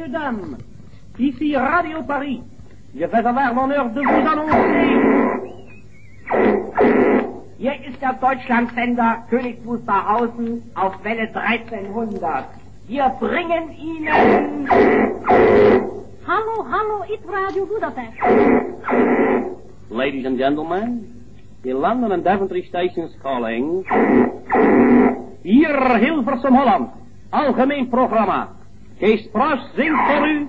messieurs, dames, ici Radio Paris. Je vais avoir l'honneur de vous annoncer. Hier ist der Deutschlandsender König Wusterhausen auf Welle 1300. Wir bringen Ihnen... Hallo, hallo, it's Radio Budapest. Ladies and gentlemen, the London and Daventry stations calling. Hier Hilversum Holland, algemeen programma. Kees Pras zingt voor u.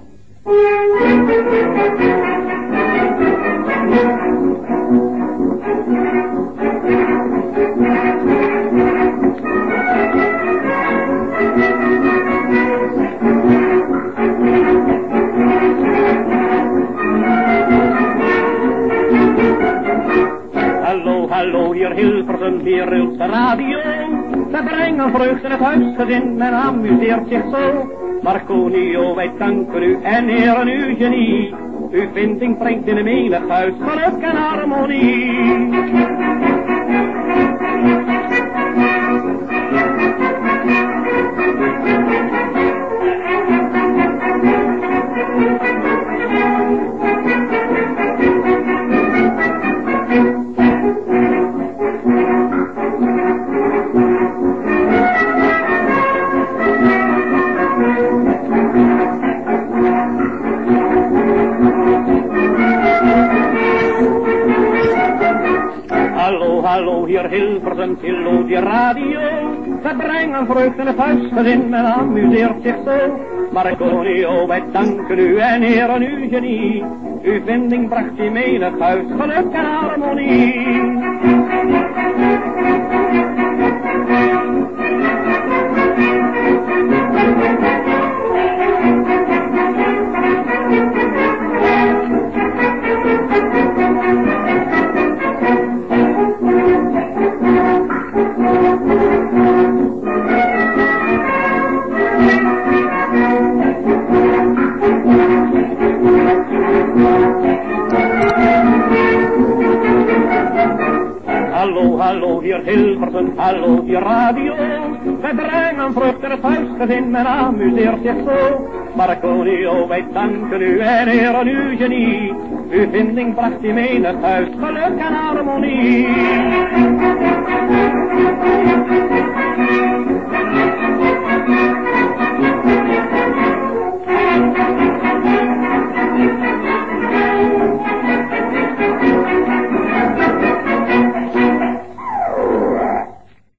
Hallo, hallo, hier Hilversum, hier rilt de radio. We brengen vreugde in het huisgezin, men amuseert zich zo. Marconio, wij danken u en heren uw genie. Uw vinding brengt in een menig huis geluk en harmonie. Hallo, hier Hilversum, Tillo, die radio. We brengen vreugde in het huisgezin, men amuseert zich zo. Marconio, wij danken u en heren uw genie. Uw vinding bracht in menig huis geluk en harmonie. Hallo, hallo, hier Hilversum, hallo, die radio. Wij brengen vrucht in het huisgezin, men amuseert zich zo. Marconio, wij danken u en heren uw genie. Uw vinding bracht in menig huis geluk en harmonie.